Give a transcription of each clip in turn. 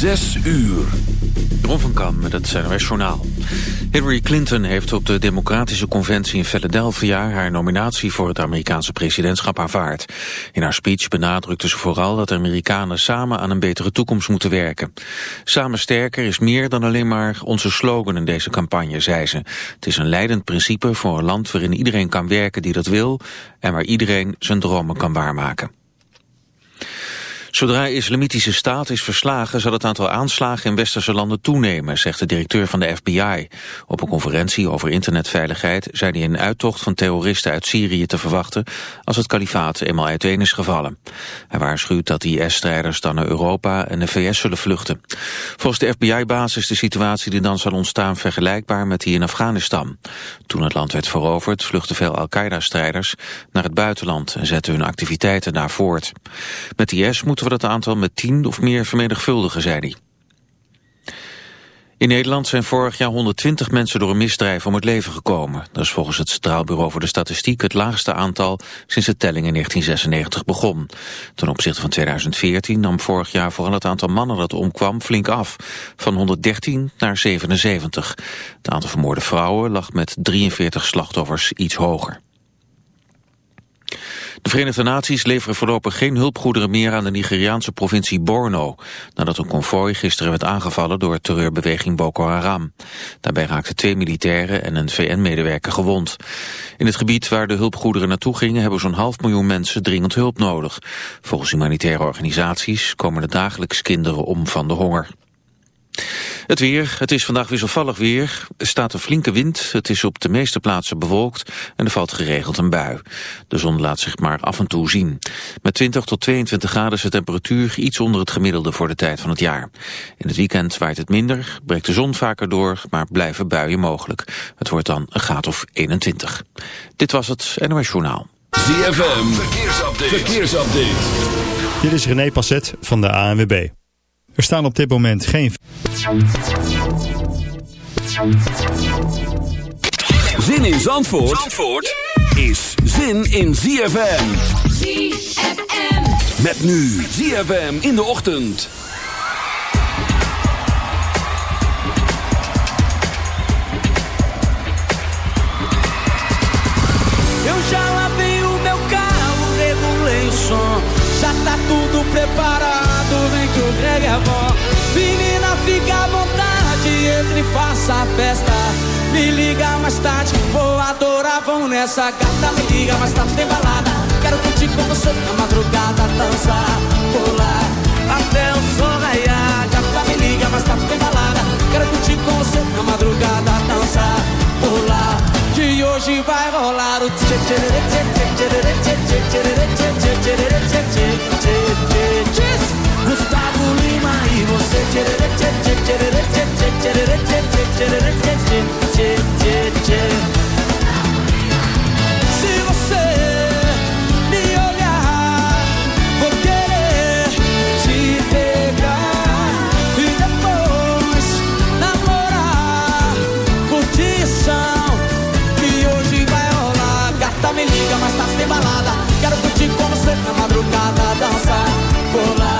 Zes uur. Ron van Kam met het CNRS Journaal. Hillary Clinton heeft op de Democratische Conventie in Philadelphia... haar nominatie voor het Amerikaanse presidentschap aanvaard. In haar speech benadrukte ze vooral dat de Amerikanen samen aan een betere toekomst moeten werken. Samen sterker is meer dan alleen maar onze slogan in deze campagne, zei ze. Het is een leidend principe voor een land waarin iedereen kan werken die dat wil... en waar iedereen zijn dromen kan waarmaken. Zodra islamitische staat is verslagen zal het aantal aanslagen in westerse landen toenemen, zegt de directeur van de FBI. Op een conferentie over internetveiligheid zei hij een uittocht van terroristen uit Syrië te verwachten als het kalifaat eenmaal uiteen is gevallen. Hij waarschuwt dat IS-strijders dan naar Europa en de VS zullen vluchten. Volgens de FBI-baas is de situatie die dan zal ontstaan vergelijkbaar met die in Afghanistan. Toen het land werd veroverd vluchtten veel Al-Qaeda-strijders naar het buitenland en zetten hun activiteiten daar voort. Met IS moeten we dat aantal met tien of meer vermenigvuldigen, zei hij. In Nederland zijn vorig jaar 120 mensen door een misdrijf om het leven gekomen. Dat is volgens het Straalbureau voor de Statistiek het laagste aantal sinds de telling in 1996 begon. Ten opzichte van 2014 nam vorig jaar vooral het aantal mannen dat omkwam flink af. Van 113 naar 77. Het aantal vermoorde vrouwen lag met 43 slachtoffers iets hoger. De Verenigde Naties leveren voorlopig geen hulpgoederen meer aan de Nigeriaanse provincie Borno, nadat een konvooi gisteren werd aangevallen door terreurbeweging Boko Haram. Daarbij raakten twee militairen en een VN-medewerker gewond. In het gebied waar de hulpgoederen naartoe gingen hebben zo'n half miljoen mensen dringend hulp nodig. Volgens humanitaire organisaties komen er dagelijks kinderen om van de honger. Het weer, het is vandaag wisselvallig weer. Er staat een flinke wind, het is op de meeste plaatsen bewolkt en er valt geregeld een bui. De zon laat zich maar af en toe zien. Met 20 tot 22 graden is de temperatuur iets onder het gemiddelde voor de tijd van het jaar. In het weekend waait het minder, breekt de zon vaker door, maar blijven buien mogelijk. Het wordt dan een graad of 21. Dit was het NOS Journaal. ZFM, verkeersupdate. verkeersupdate. Dit is René Passet van de ANWB. Er staan op dit moment geen... Zin in Zandvoort, Zandvoort is zin in ZFM. ZFM. Met nu ZFM in de ochtend. Eu já lavei o meu carro, regulei o som. Já tá tudo preparado, vem que o reggae é bom. Menina, fica à vontade, entre e faça a festa. Me liga mais tarde, vou adorar, vamos nessa gata. Me liga mais tarde, tem balada. Quero curtir com você na madrugada, dançar, pular, até o sol raiar. Gata, me liga mais tarde, tem balada. Quero curtir com você na madrugada, dançar, pular. Que hoje vai rolar o tchê tchê tchê tchê tchê tchê tchê tchê tchê tchê tchê tchê tchê tchê tchê Gustavo Lima e você. Se você me olhar, vou querer te pegar e depois namorar. Curtição que hoje vai rolar. Gata me liga, mas tá sem balada. Quero curtir com você na madrugada, dançar, colar.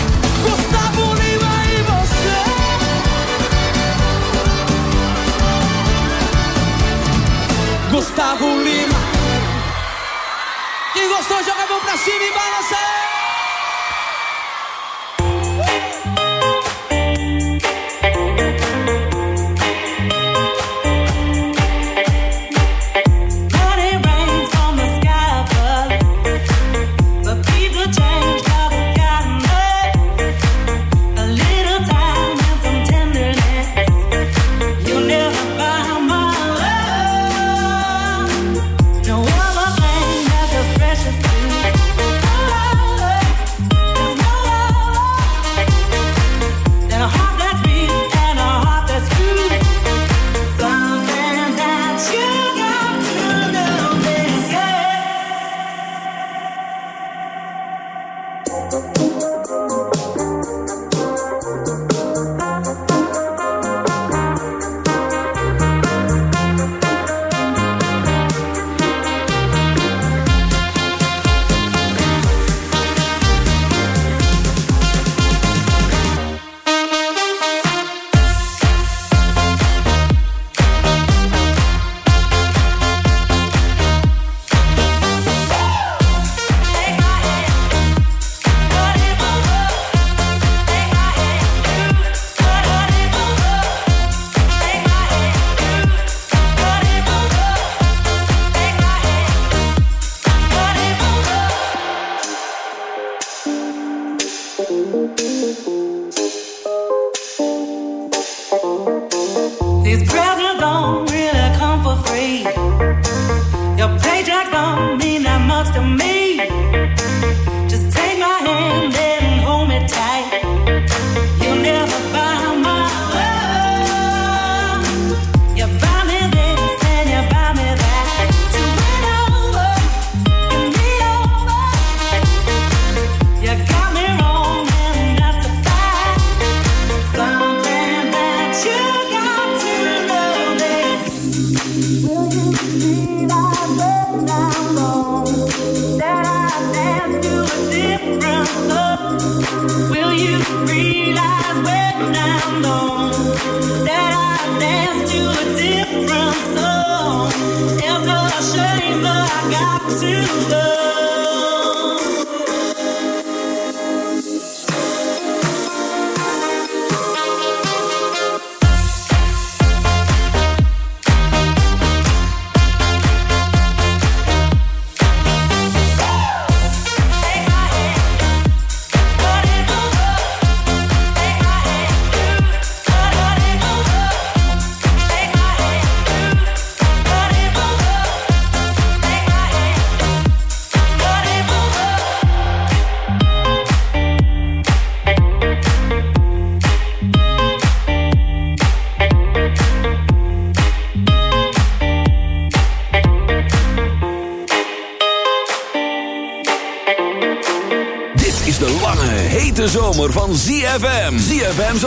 Recibimos. from me, not much to me.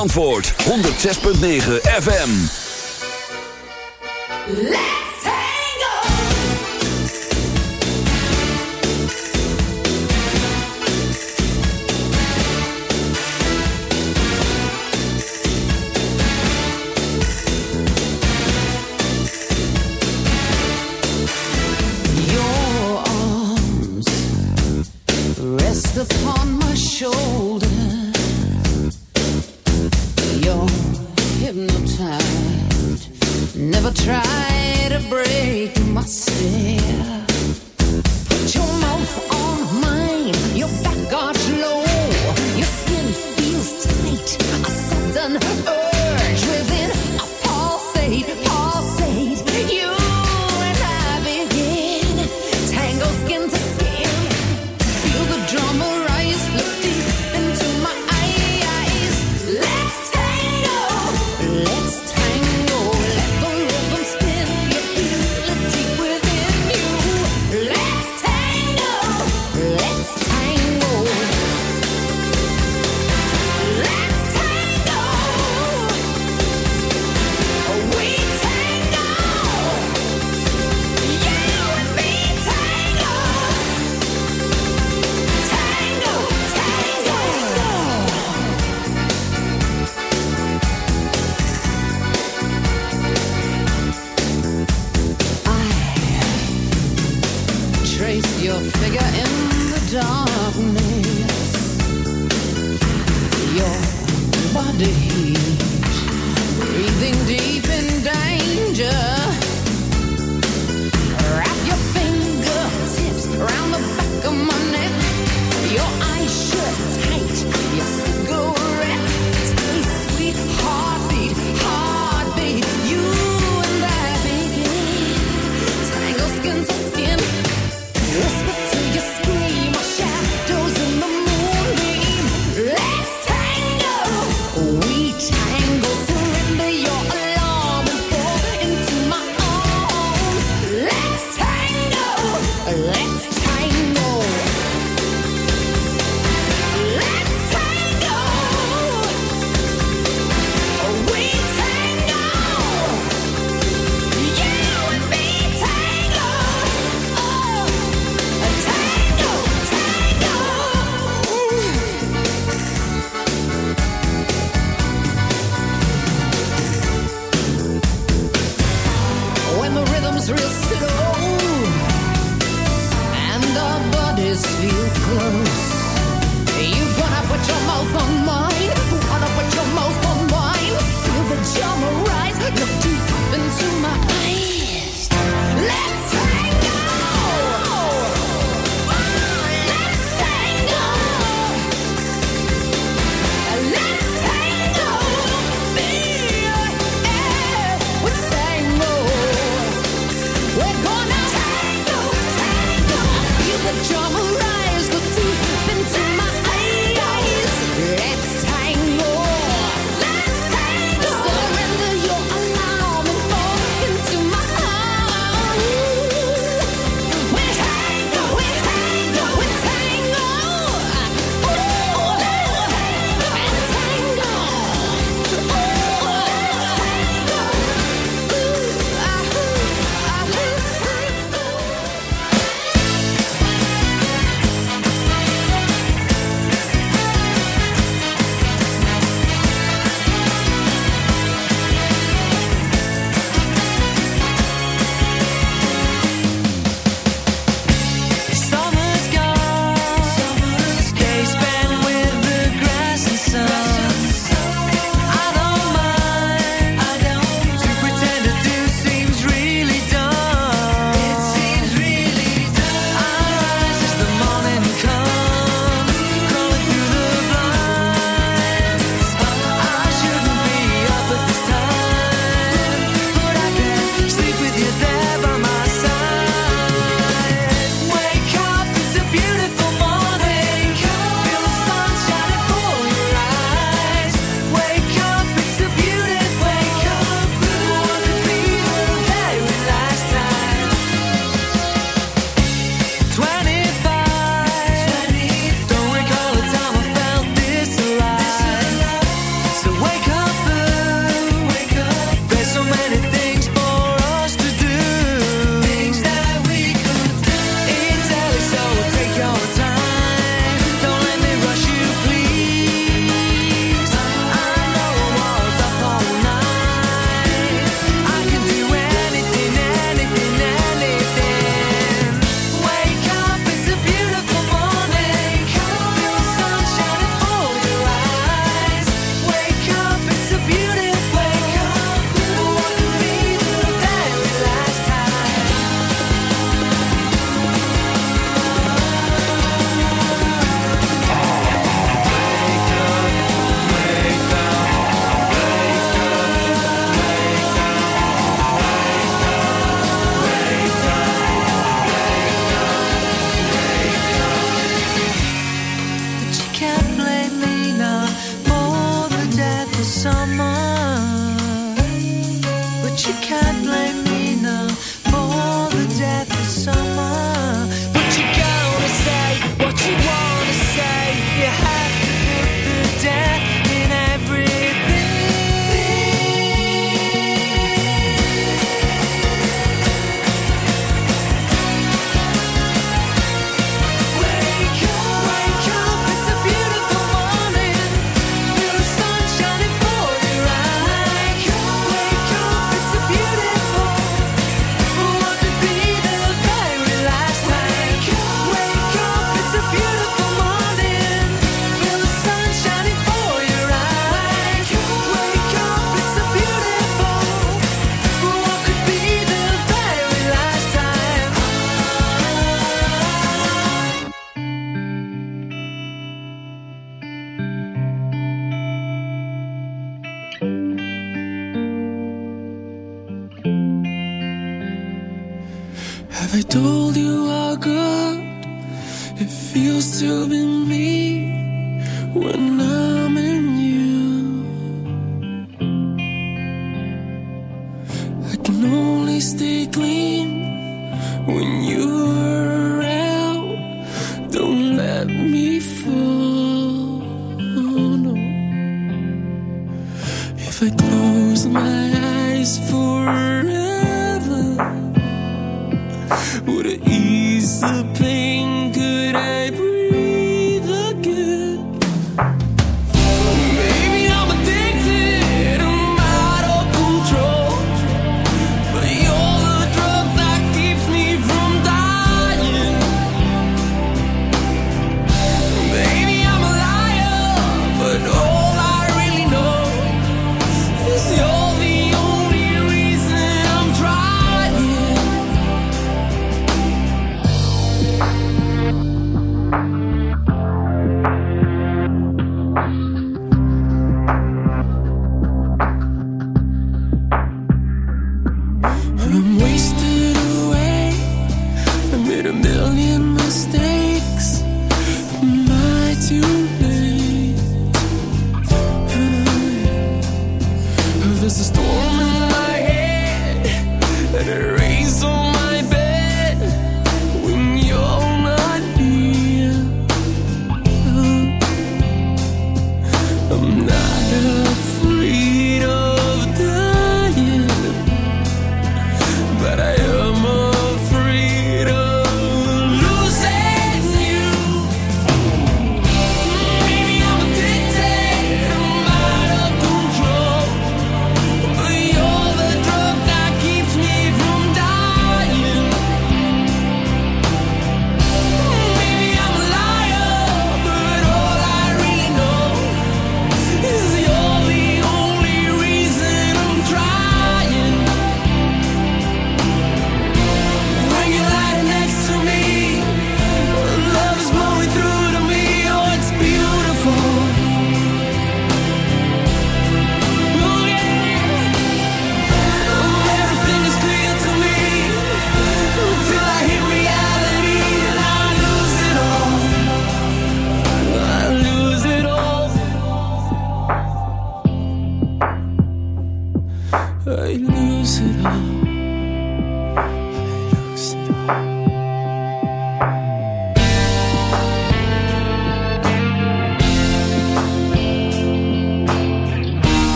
Antwoord 106.9 FM.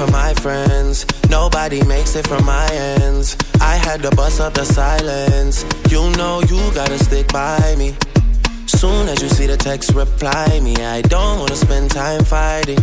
For my friends. Nobody makes it from my ends. I had to bust up the silence. You know you gotta stick by me. Soon as you see the text, reply me. I don't wanna spend time fighting.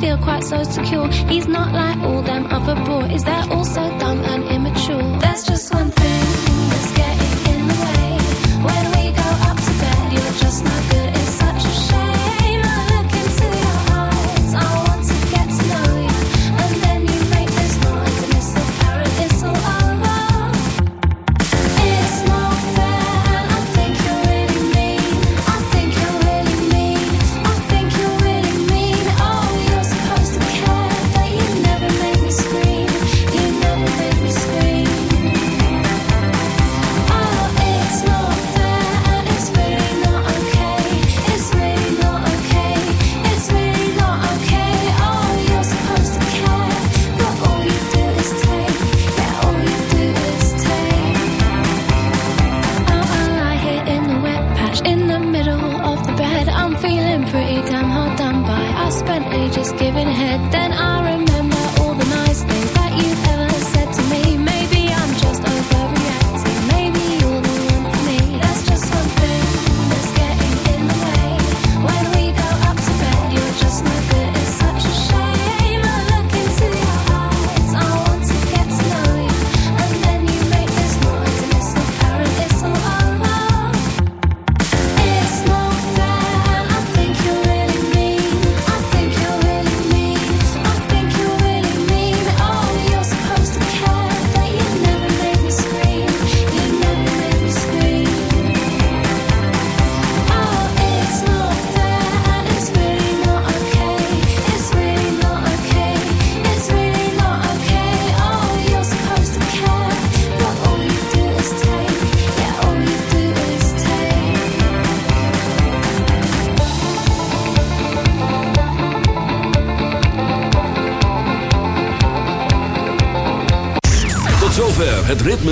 feel quite so secure. He's not like all them other boys. that.